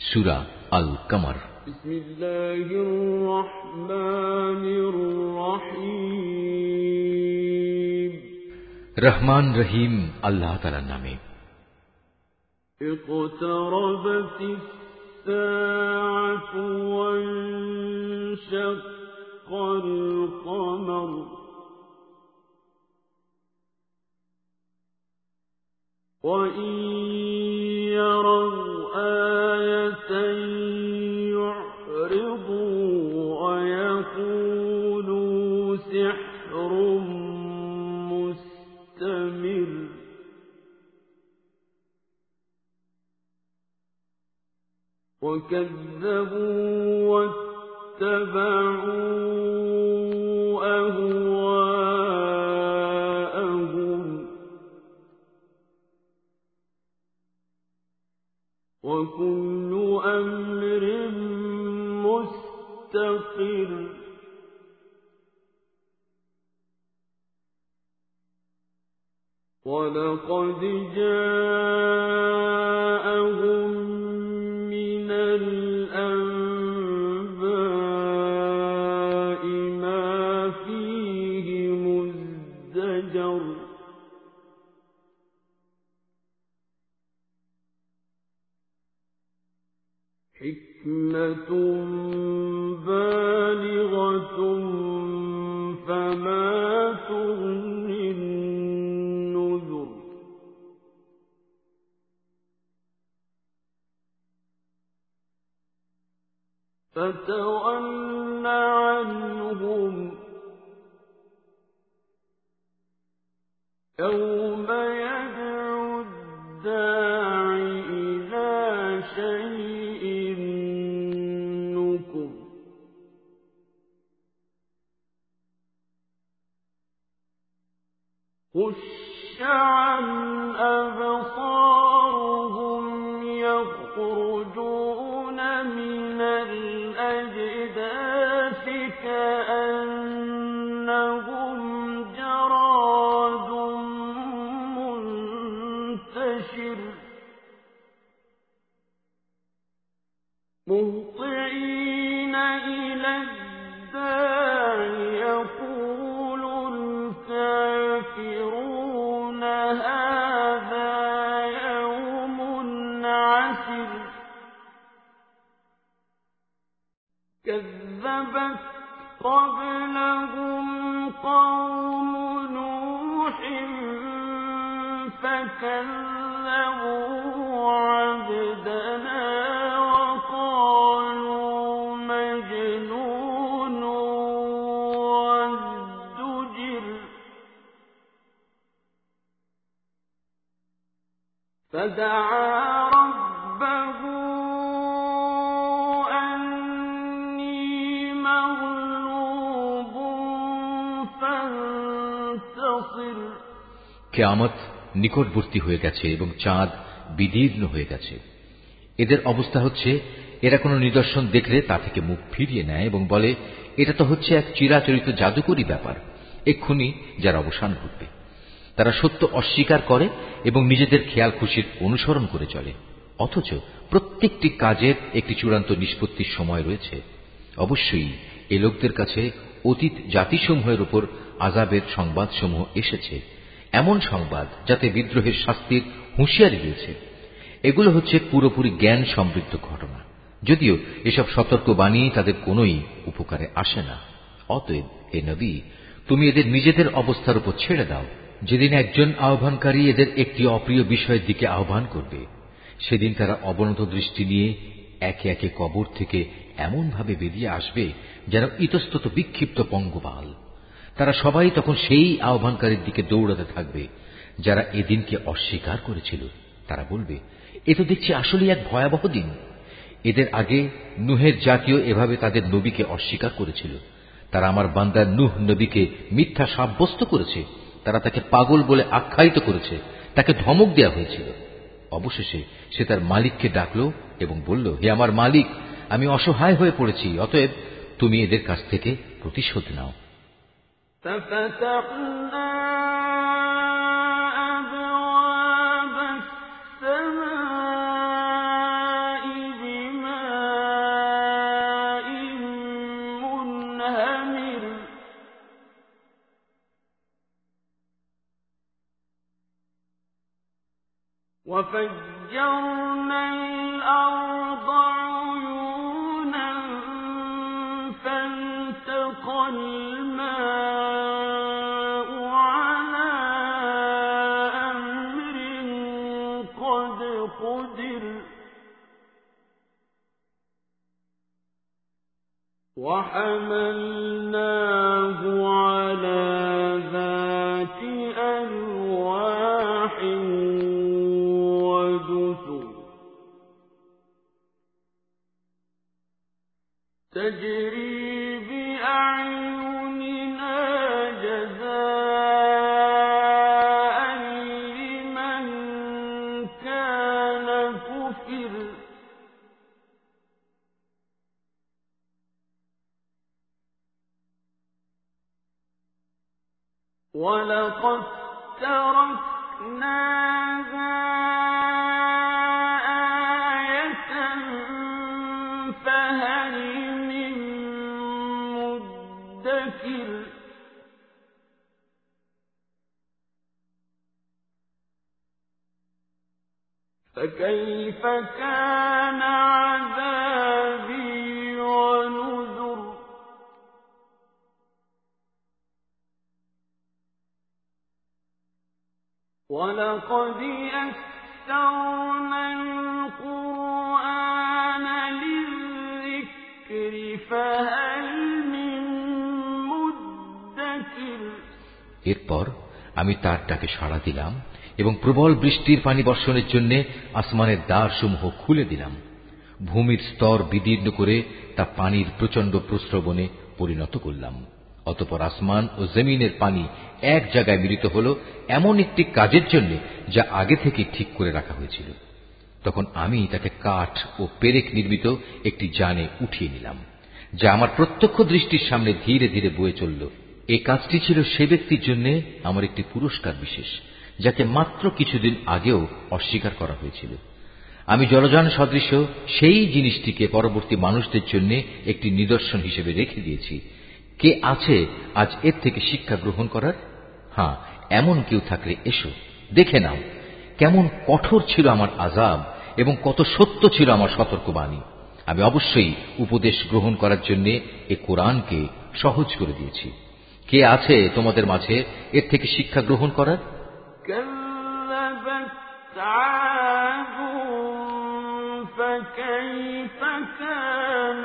সুরা আল কমর রহমান রহিম আল্লাহ তালার নামে اقتربت الساعة وانشق القمر وإن يروا آية يعرضوا ويقولوا سحر مستمر وكذبوا واتبعوا مستقيم ولقد جاء حكمة بالغة فما تغني النذر. فتول عنهم يوم عن أبصارهم يخرجون فدعا ربه أني مغلوب فانتصر কেয়ামত নিকটবর্তী হয়ে গেছে এবং চাঁদ বিদীর্ণ হয়ে গেছে এদের অবস্থা হচ্ছে এরা কোনো নিদর্শন দেখলে তা থেকে মুখ ফিরিয়ে নেয় এবং বলে এটা তো হচ্ছে এক চিরাচরিত জাদুকরী ব্যাপার এক্ষুনি যার অবসান ঘটবে তারা সত্য অস্বীকার করে এবং নিজেদের খেয়াল খুশির অনুসরণ করে চলে। অথচ প্রত্যেকটি কাজের একটি চূড়ান্ত নিষ্পত্তির সময় রয়েছে। অবশ্যই এ লোকদের কাছে অতীত জাতিসমূহের উপর আজাবের সংবাদসমূহ এসেছে। এমন সংবাদ যাতে বিদ্রোহের শাস্তির হুঁশিয়ারি রয়েছে এগুলো হচ্ছে পুরোপুরি জ্ঞান সমৃদ্ধ ঘটনা। যদিও এসব সতর্ক বাণী তাদের কোনোই উপকারে আসে না। অতএব এ নবী, তুমি এদের নিজেদের অবস্থার উপর ছেড়ে দাও। যেদিন একজন আহ্বানকারী এদের একটি অপ্রিয় বিষয়ের দিকে আহ্বান করবে, সেদিন তারা অবনত দৃষ্টি নিয়ে একে একে কবর থেকে এমনভাবে বেরিয়ে আসবে যেন ইতস্তত বিক্ষিপ্ত পঙ্গপাল। তারা সবাই তখন সেই আহ্বানকারীর দিকে দৌড়াতে থাকবে, যারা এদিনকে অস্বীকার করেছিল। তারা বলবে, এ তো দেখছি আসলে এক ভয়াবহ দিন। এদের আগে নুহের জাতীয় এভাবে তাদের নবীকে অস্বীকার করেছিল। তারা আমার বান্দার নুহ নবীকে মিথ্যা সাব্যস্ত করেছে। তারা তাকে পাগল বলে আখ্যায়িত করেছে। তাকে ধমক দেওয়া হয়েছিল। অবশেষে সে তার মালিককে ডাকল এবং বলল, হে আমার মালিক, আমি অসহায় হয়ে পড়েছি, অতএব তুমি এদের কাছ থেকে প্রতিশোধ নাও। وفجرنا الأرض عيونا الماء على أمر قد قدر. وحملناه ولقد تركناها آية فهل من مدكر فكيف كان ولقد يسرنا القرآن للذكر فهل من مدكر এরপর আমি তার ডাকে সাড়া দিলাম এবং প্রবল বৃষ্টির পানি বর্ষণের জন্য আসমানের দ্বারসমূহ খুলে দিলাম ভূমির স্তর বিদীর্ণ করে তা পানির প্রচণ্ড প্রস্রবণে পরিণত করলাম অতপর আসমান ও জমিনের পানি এক জায়গায় মিলিত হল এমন একটি কাজের জন্য যা আগে থেকে ঠিক করে রাখা হয়েছিল। তখন আমি তাকে কাঠ ও পেরেক নির্মিত একটি যানে উঠিয়ে নিলাম, যা আমার প্রত্যক্ষ দৃষ্টির সামনে ধীরে ধীরে বয়ে চলল। এ কাজটি ছিল সে ব্যক্তির জন্য আমার একটি পুরস্কার বিশেষ, যাকে মাত্র কিছুদিন আগেও অস্বীকার করা হয়েছিল। আমি জলযান সদৃশ সেই জিনিসটিকে পরবর্তী মানুষদের জন্য একটি নিদর্শন হিসেবে রেখে দিয়েছি কে আছে আজ এর থেকে শিক্ষা গ্রহণ করার হ্যাঁ এমন কেউ থাকলে এসো দেখে নাও কেমন কঠোর ছিল আমার আজাব এবং কত সত্য ছিল আমার সতর্কবাণী আমি অবশ্যই উপদেশ গ্রহণ করার জন্য এ কোরআনকে সহজ করে দিয়েছি কে আছে তোমাদের মাঝে এর থেকে শিক্ষা গ্রহণ করার كذبت عاد فكيف كان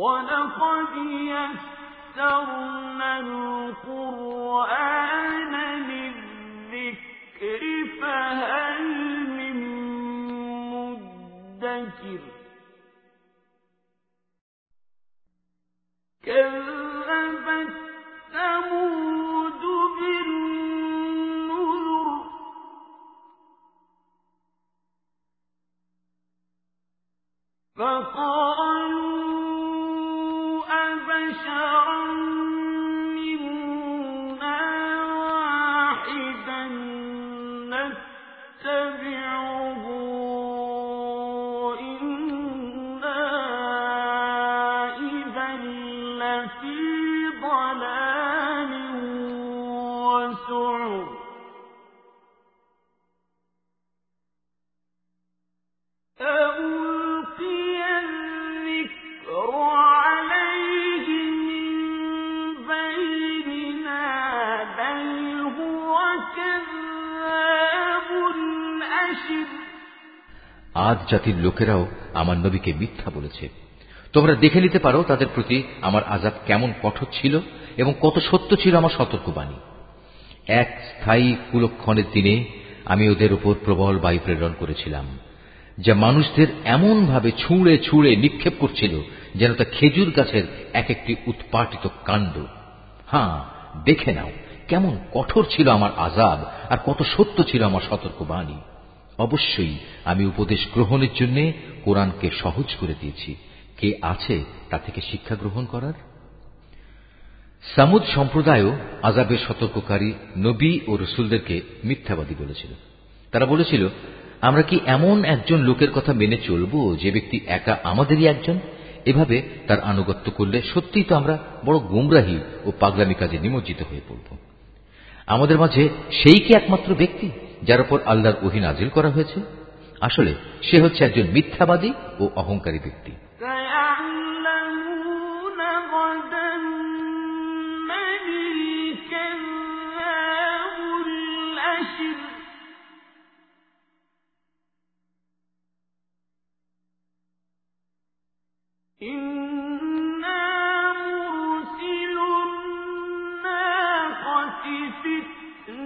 ولقد يسرنا القرآن للذكر فهل من مدكر كذبت ثمود بالنذر فقالوا আজ জাতির লোকেরাও আমার নবীকে মিথ্যা বলেছে। তোমরা দেখে নিতে পারো তাদের প্রতি আমার আজাব কেমন কঠোর ছিল এবং কত সত্য ছিল আমার সতর্কবাণী। এক স্থায়ী কুলক্ষণের দিনে আমি ওদের উপর প্রবল বায়ু প্রেরণ করেছিলাম, যা মানুষদের এমনভাবে ছুঁড়ে ছুঁড়ে নিক্ষেপ করছিল যেন তা খেজুর গাছের এক একটি উৎপাটিত কাণ্ড। হ্যাঁ দেখে নাও, কেমন কঠোর ছিল আমার আজাব আর কত সত্য ছিল আমার সতর্কবাণী। অবশ্যই আমি উপদেশ গ্রহণের জন্য কোরআনকে সহজ করে দিয়েছি। কে আছে তা থেকে শিক্ষা গ্রহণ করার? সামুদ সম্প্রদায়ও আজাবের সতর্ককারী নবী ও রসুলদেরকে মিথ্যাবাদী বলেছিল। তারা বলেছিল, আমরা কি এমন একজন লোকের কথা মেনে চলব যে ব্যক্তি একা আমাদেরই একজন? এভাবে তার আনুগত্য করলে সত্যিই তো আমরা বড় গুমরাহী ও পাগলামি কাজে নিমজ্জিত হয়ে পড়ব। আমাদের মাঝে সেই কি একমাত্র ব্যক্তি যার উপর আল্লাহর ওহি নাজিল করা হয়েছে? আসলে সে হচ্ছে একজন মিথ্যাবাদী ও অহংকারী ব্যক্তি।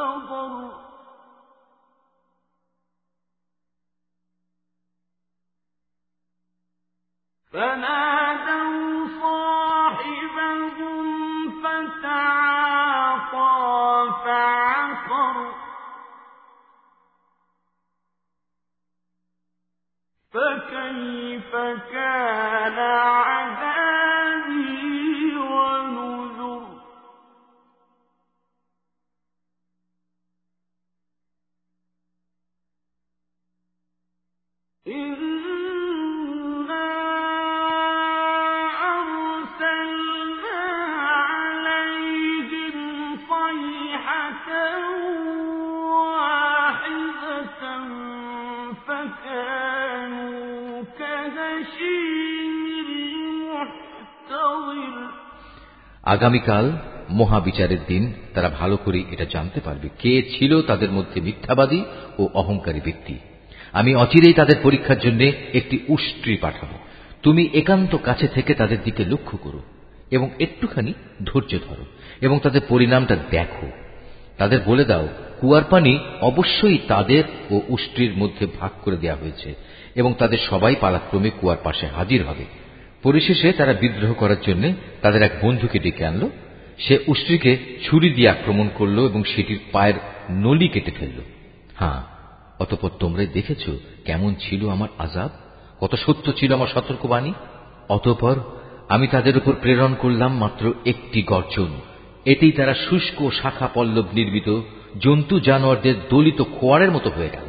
أضر فلا আগামীকাল মহাবিচারের দিন, তারা ভালো করে এটা জানতে পারবে কে ছিল তাদের মধ্যে মিথ্যাবাদী ও অহংকারী ব্যক্তি। আমি অচিরেই তাদের পরীক্ষার জন্য একটি উষ্ট্রি পাঠাবো। তুমি একান্ত কাছে থেকে তাদের দিকে লক্ষ্য করো এবং একটুখানি ধৈর্য ধরো এবং তাদের পরিণামটা দেখো। তাদের বলে দাও, কুয়ার পানি অবশ্যই তাদের ও উষ্ট্রির মধ্যে ভাগ করে দেওয়া হয়েছে এবং তাদের সবাই পালাক্রমে কুয়ার পাশে হাজির হবে। পরিশেষে তারা বিদ্রোহ করার জন্য তাদের এক বন্ধুকে ডেকে আনল। সে উষ্ট্রিকে ছুরি দিয়ে আক্রমণ করল এবং সেটির পায়ের নলি কেটে ফেলল। হ্যাঁ অতপর তোমরা দেখেছ কেমন ছিল আমার আজাব, কত সত্য ছিল আমার সতর্কবাণী। অতপর আমি তাদের উপর প্রেরণ করলাম মাত্র একটি গর্জন। এতেই তারা শুষ্ক শাখা পল্লব নির্মিত জন্তু জানোয়ারদের দলিত খোয়ারের মতো হয়ে গেল।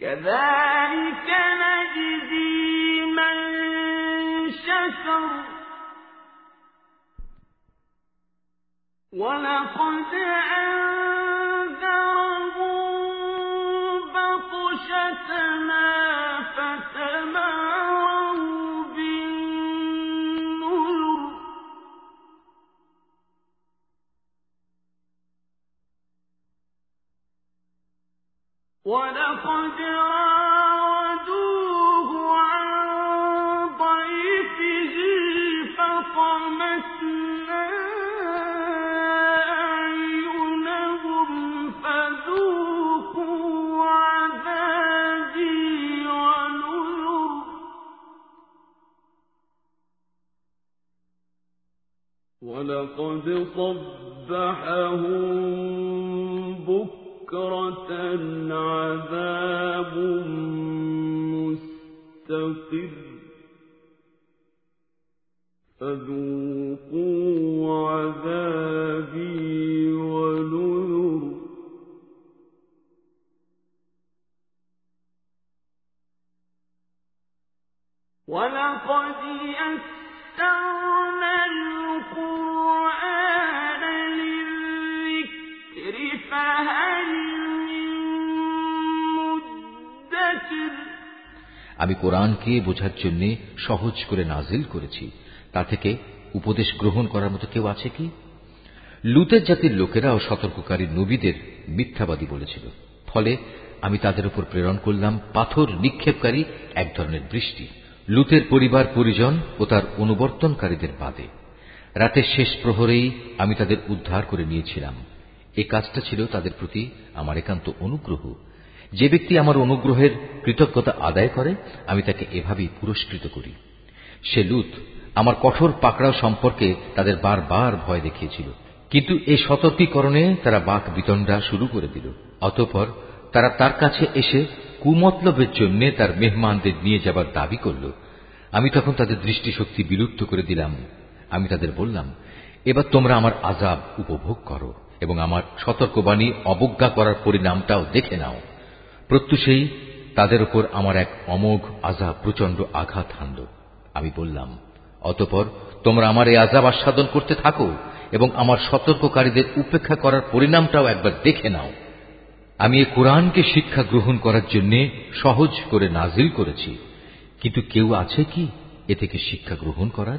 كذلك نجزي من شكر. ولقد أنزل ولقد صبحهم بكرة عذاب مستقر فذوقوا عذابي আমি কোরআনকে বোঝার জন্য সহজ করে নাজিল করেছি। তা থেকে উপদেশ গ্রহণ করার মতো কেউ আছে কি? লুতের জাতির লোকেরাও সতর্ককারী নবীদের মিথ্যাবাদী বলেছিল। ফলে আমি তাদের উপর প্রেরণ করলাম পাথর নিক্ষেপকারী এক ধরনের বৃষ্টি। লুতের পরিবার পরিজন ও তার অনুবর্তনকারীদের বাদে। রাতের শেষ প্রহরেই আমি তাদের উদ্ধার করে নিয়েছিলাম। এ কাজটা ছিল তাদের প্রতি আমার একান্ত অনুগ্রহ। যে ব্যক্তি আমার অনুগ্রহের কৃতজ্ঞতা আদায় করে, আমি তাকে এভাবেই পুরস্কৃত করি। সে লুত আমার কঠোর পাকড়াও সম্পর্কে তাদের বারবার ভয় দেখিয়েছিল। কিন্তু এই সতর্কীকরণে তারা বাক বিতণ্ডা শুরু করে দিল। অতঃপর তারা তার কাছে এসে কুমতলবের জন্য তার মেহমানদের নিয়ে যাবার দাবি করল। আমি তখন তাদের দৃষ্টিশক্তি বিলুপ্ত করে দিলাম। আমি তাদের বললাম, এবার তোমরা আমার আজাব উপভোগ করো এবং আমার সতর্কবাণী অবজ্ঞা করার পরিণামটাও দেখে নাও। প্রত্যুষেই তাদের উপর আমার এক অমোঘ আজাব প্রচণ্ড আঘাত হানল। আমি বললাম, অতপর তোমরা আমার এই আজাব আস্বাদন করতে থাকো এবং আমার সতর্ককারীদের উপেক্ষা করার পরিণামটাও একবার দেখে নাও। আমি এ কোরআনকে শিক্ষা গ্রহণ করার জন্য সহজ করে নাজিল করেছি। কিন্তু কেউ আছে কি এ থেকে শিক্ষা গ্রহণ করার?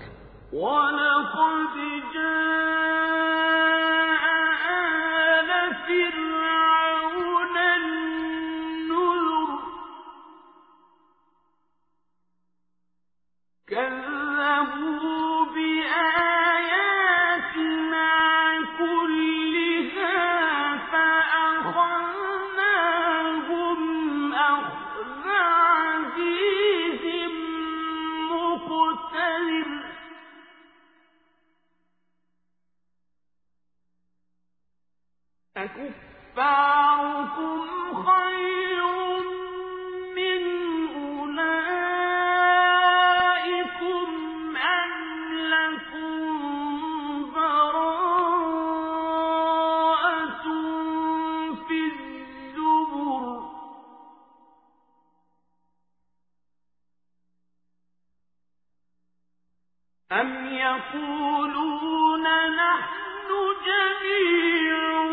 أم يقولون نحن جميع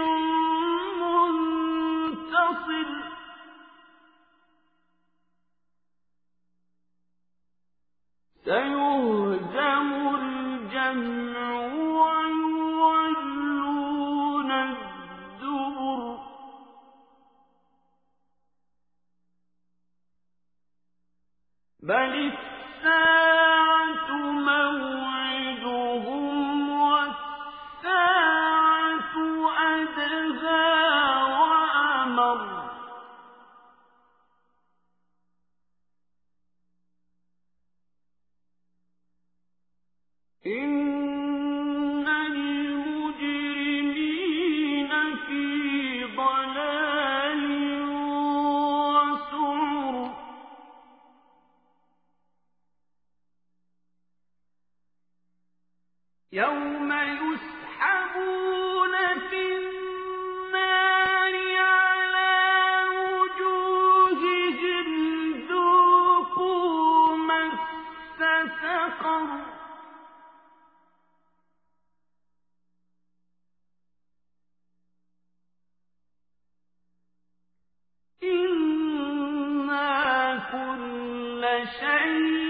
منتصر الجمع ويولون بل شيء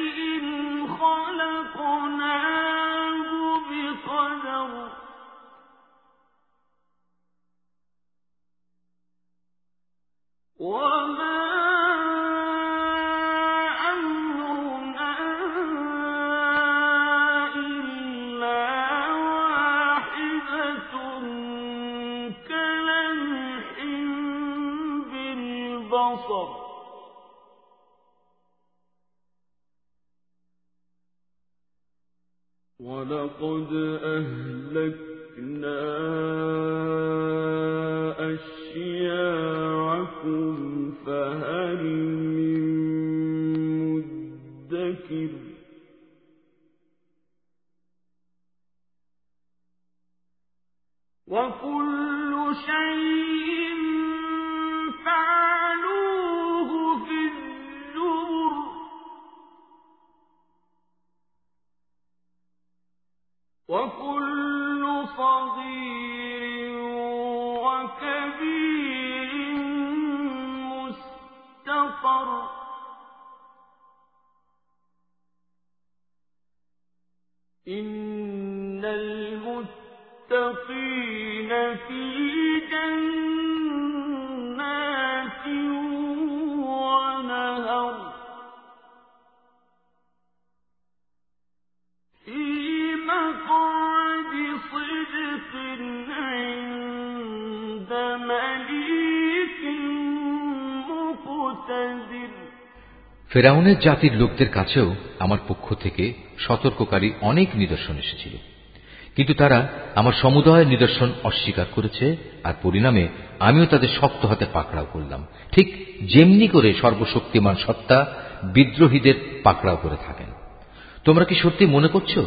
الذكر وكل ফেরাউনের জাতির লোকদের কাছেও আমার পক্ষ থেকে সতর্ককারী অনেক নিদর্শন এসেছিল। কিন্তু তারা আমার সমুদয় নিদর্শন অস্বীকার করেছে আর পরিণামে আমিও তাদের শক্ত হাতে পাকড়াও করলাম। ঠিক যেমনি করে সর্বশক্তিমান সত্তা বিদ্রোহীদের পাকড়াও করে থাকেন। তোমরা কি সত্যি মনে করছ?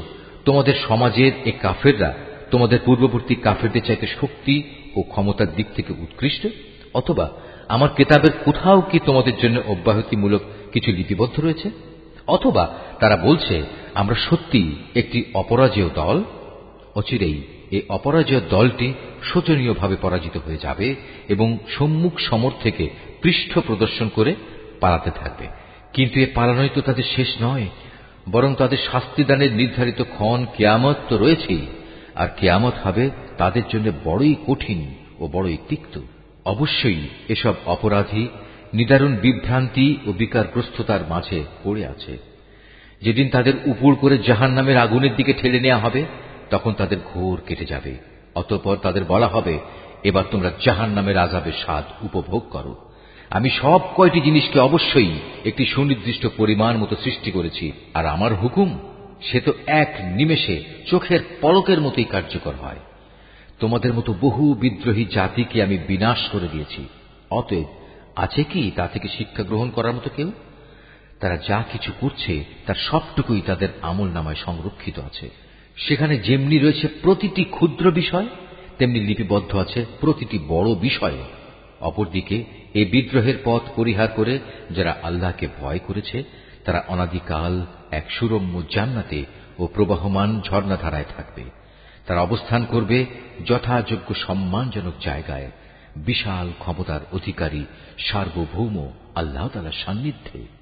তোমাদের সমাজের এ কাফেররা তোমাদের পূর্ববর্তী কাফেরদের চাইতে শক্তি ও ক্ষমতার দিক থেকে উৎকৃষ্ট? অথবা আমার কেতাবের কোথাও কি তোমাদের জন্য অব্যাহতিমূলক কিছু লিপিবদ্ধ রয়েছে? অথবা তারা বলছে, আমরা সত্যি একটি অপরাজেয় দল? অচিরেই এই অপরাজয় দলটি শোচনীয়ভাবে পরাজিত হয়ে যাবে এবং সম্মুখ সমর থেকে পৃষ্ঠ প্রদর্শন করে পালাতে থাকবে। কিন্তু এ পালানোই তো তাদের শেষ নয়, বরং তাদের শাস্তিদানের নির্ধারিত ক্ষণ কেয়ামত তো রয়েছেই, আর কেয়ামত হবে তাদের জন্য বড়ই কঠিন ও বড়ই তিক্ত। অবশ্যই এসব অপরাধী নিদারুণ বিভ্রান্তি ও বিকারগ্রস্ততার মাঝে পড়ে আছে। যেদিন তাদের উপর করে জাহান নামের আগুনের দিকে ঠেলে নেওয়া হবে, তখন তাদের ঘোর কেটে যাবে। অতঃপর তাদের বলা হবে, এবার তোমরা জাহান নামের আজাবের স্বাদ উপভোগ করো। আমি সব কয়টি জিনিসকে অবশ্যই একটি সুনির্দিষ্ট পরিমাণ মতো সৃষ্টি করেছি, আর আমার হুকুম, সে তো এক নিমেষে চোখের পলকের মতোই কার্যকর হয়। তোমাদের মতো বহু বিদ্রোহী জাতিকে আমি বিনাশ করে দিয়েছি। অতএব আছে কি তা থেকে শিক্ষা গ্রহণ করার মতো কেউ? তারা যা কিছু করছে, তার সবটুকুই তাদের আমল নামায় সংরক্ষিত আছে। সেখানে যেমনি রয়েছে প্রতিটি ক্ষুদ্র বিষয়, তেমনি লিপিবদ্ধ আছে প্রতিটি বড় বিষয়। অপরদিকে এই বিদ্রোহের পথ পরিহার করে যারা আল্লাহকে ভয় করেছে, তারা অনাদিকাল এক সুরম্য জান্নাতে ও প্রবাহমান ঝর্ণাধারায় থাকবে। তারা অবস্থান করবে যথাযোগ্য সম্মানজনক জায়গায় বিশাল ক্ষমতার অধিকারী সার্বভৌম আল্লাহতালার সান্নিধ্যে।